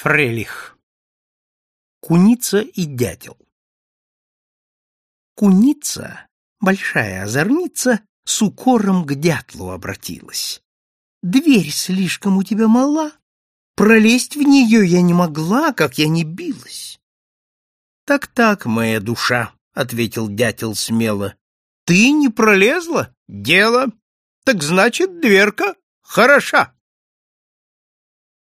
Фрелих. Куница и дятел. Куница, большая озорница, с укором к дятлу обратилась. Дверь слишком у тебя мала, пролезть в нее я не могла, как я не билась. Так-так, моя душа, — ответил дятел смело, — ты не пролезла? Дело. Так значит, дверка хороша.